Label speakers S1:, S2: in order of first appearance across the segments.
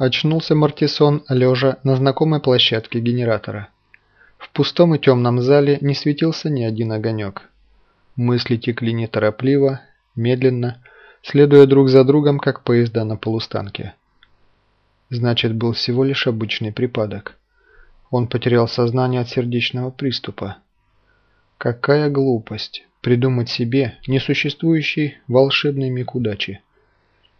S1: Очнулся Мартисон, лежа на знакомой площадке генератора. В пустом и темном зале не светился ни один огонек. Мысли текли неторопливо, медленно, следуя друг за другом, как поезда на полустанке. Значит, был всего лишь обычный припадок. Он потерял сознание от сердечного приступа. Какая глупость придумать себе несуществующий волшебный миг удачи.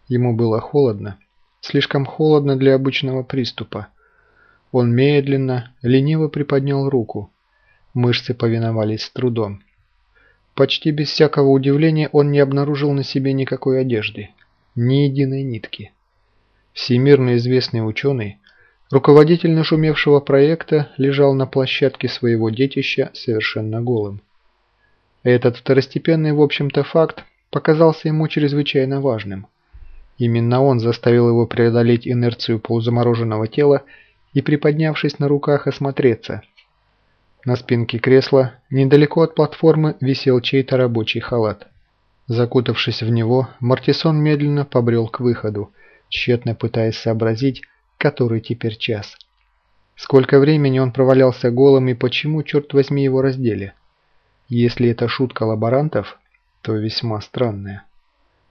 S1: Ему было холодно, слишком холодно для обычного приступа. Он медленно, лениво приподнял руку. Мышцы повиновались с трудом. Почти без всякого удивления он не обнаружил на себе никакой одежды, ни единой нитки. Всемирно известный ученый, руководитель нашумевшего проекта, лежал на площадке своего детища совершенно голым. Этот второстепенный, в общем-то, факт показался ему чрезвычайно важным. Именно он заставил его преодолеть инерцию полузамороженного тела и, приподнявшись на руках, осмотреться. На спинке кресла, недалеко от платформы, висел чей-то рабочий халат. Закутавшись в него, Мартисон медленно побрел к выходу, тщетно пытаясь сообразить, который теперь час. Сколько времени он провалялся голым и почему, черт возьми, его раздели? Если это шутка лаборантов, то весьма странная.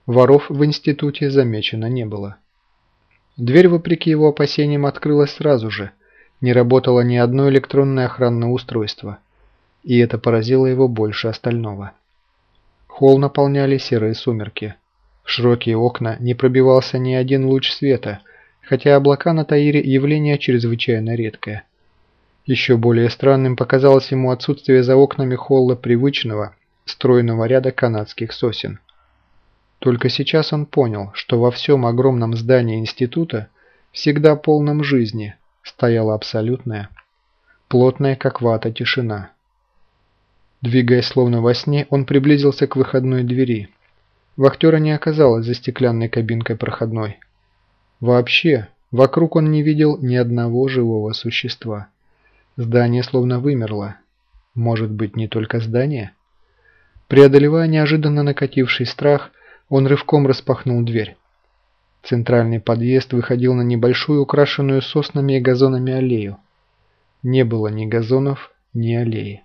S1: Воров в институте замечено не было. Дверь, вопреки его опасениям, открылась сразу же. Не работало ни одно электронное охранное устройство. И это поразило его больше остального. Холл наполняли серые сумерки. В широкие окна не пробивался ни один луч света, хотя облака на Таире явление чрезвычайно редкое. Еще более странным показалось ему отсутствие за окнами холла привычного, стройного ряда канадских сосен. Только сейчас он понял, что во всем огромном здании института, всегда полном жизни, стояла абсолютная, плотная как вата тишина. Двигаясь словно во сне, он приблизился к выходной двери. Вахтера не оказалось за стеклянной кабинкой проходной. Вообще, вокруг он не видел ни одного живого существа. Здание словно вымерло. Может быть, не только здание? Преодолевая неожиданно накативший страх, он рывком распахнул дверь. Центральный подъезд выходил на небольшую, украшенную соснами и газонами аллею. Не было ни газонов, ни аллеи.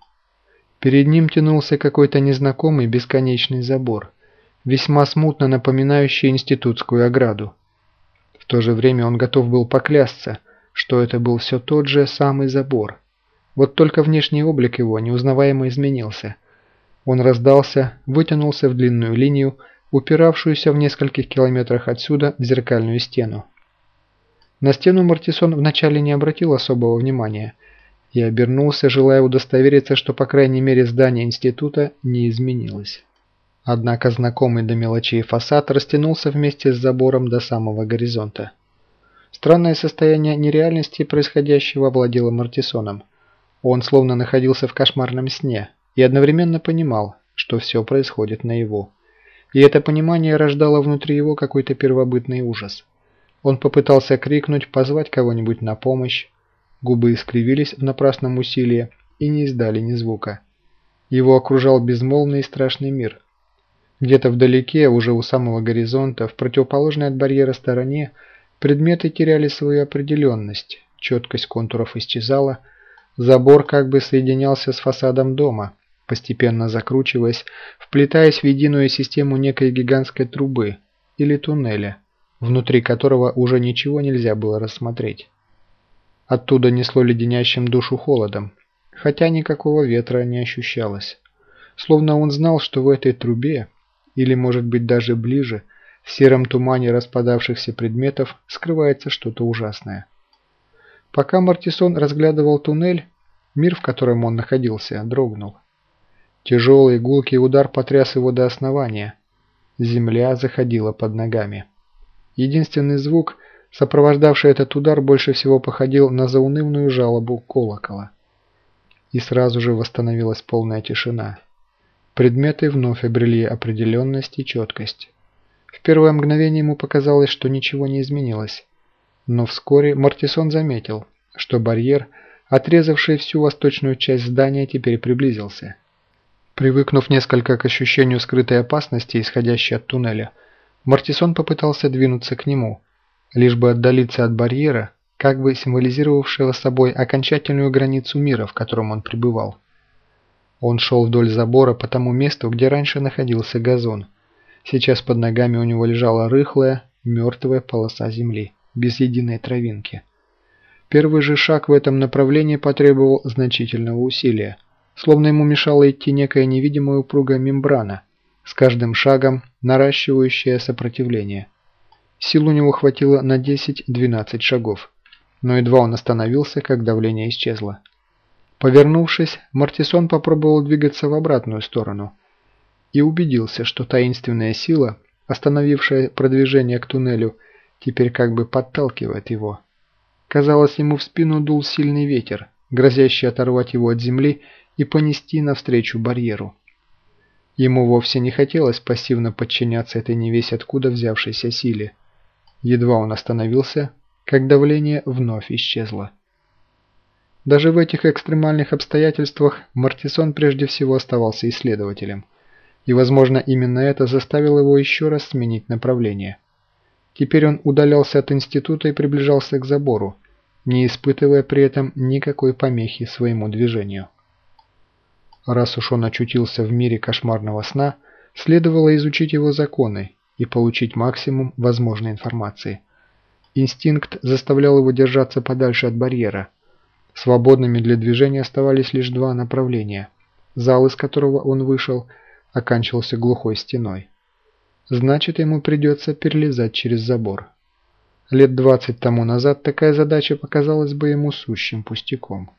S1: Перед ним тянулся какой-то незнакомый бесконечный забор, весьма смутно напоминающий институтскую ограду. В то же время он готов был поклясться, что это был все тот же самый забор, вот только внешний облик его неузнаваемо изменился. Он раздался, вытянулся в длинную линию, упиравшуюся в нескольких километрах отсюда в зеркальную стену. На стену Мартисон вначале не обратил особого внимания и обернулся, желая удостовериться, что по крайней мере здание института не изменилось. Однако знакомый до мелочей фасад растянулся вместе с забором до самого горизонта. Странное состояние нереальности происходящего владело Мартисоном. Он словно находился в кошмарном сне и одновременно понимал, что все происходит наяву. И это понимание рождало внутри его какой-то первобытный ужас. Он попытался крикнуть, позвать кого-нибудь на помощь. Губы искривились в напрасном усилии и не издали ни звука. Его окружал безмолвный и страшный мир. Где-то вдалеке, уже у самого горизонта, в противоположной от барьера стороне, предметы теряли свою определенность, четкость контуров исчезала, Забор как бы соединялся с фасадом дома, постепенно закручиваясь, вплетаясь в единую систему некой гигантской трубы или туннеля, внутри которого уже ничего нельзя было рассмотреть. Оттуда несло леденящим душу холодом, хотя никакого ветра не ощущалось. Словно он знал, что в этой трубе, или может быть даже ближе, в сером тумане распадавшихся предметов скрывается что-то ужасное. Пока Мартисон разглядывал туннель, мир, в котором он находился, дрогнул. Тяжелый гулкий удар потряс его до основания. Земля заходила под ногами. Единственный звук, сопровождавший этот удар, больше всего походил на заунывную жалобу колокола. И сразу же восстановилась полная тишина. Предметы вновь обрели определенность и четкость. В первое мгновение ему показалось, что ничего не изменилось. Но вскоре Мартисон заметил, что барьер, отрезавший всю восточную часть здания, теперь приблизился. Привыкнув несколько к ощущению скрытой опасности, исходящей от туннеля, Мартисон попытался двинуться к нему. лишь бы отдалиться от барьера, как бы символизировавшего собой окончательную границу мира, в котором он пребывал. Он шел вдоль забора по тому месту, где раньше находился газон. Сейчас под ногами у него лежала рыхлая, мертвая полоса земли, без единой травинки. Первый же шаг в этом направлении потребовал значительного усилия, словно ему мешала идти некая невидимая упругая мембрана, с каждым шагом наращивающая сопротивление. Сил у него хватило на 10-12 шагов, но едва он остановился, как давление исчезло. Повернувшись, Мартисон попробовал двигаться в обратную сторону и убедился, что таинственная сила, остановившая продвижение к туннелю, теперь как бы подталкивает его. Казалось, ему в спину дул сильный ветер, грозящий оторвать его от земли и понести навстречу барьеру. Ему вовсе не хотелось пассивно подчиняться этой невесть откуда взявшейся силе. Едва он остановился, как давление вновь исчезло. Даже в этих экстремальных обстоятельствах Мартисон прежде всего оставался исследователем. И, возможно, именно это заставило его еще раз сменить направление. Теперь он удалялся от института и приближался к забору, не испытывая при этом никакой помехи своему движению. Раз уж он очутился в мире кошмарного сна, следовало изучить его законы и получить максимум возможной информации. Инстинкт заставлял его держаться подальше от барьера – Свободными для движения оставались лишь два направления. Зал, из которого он вышел, оканчивался глухой стеной. Значит, ему придется перелезать через забор. Лет двадцать тому назад такая задача показалась бы ему сущим пустяком.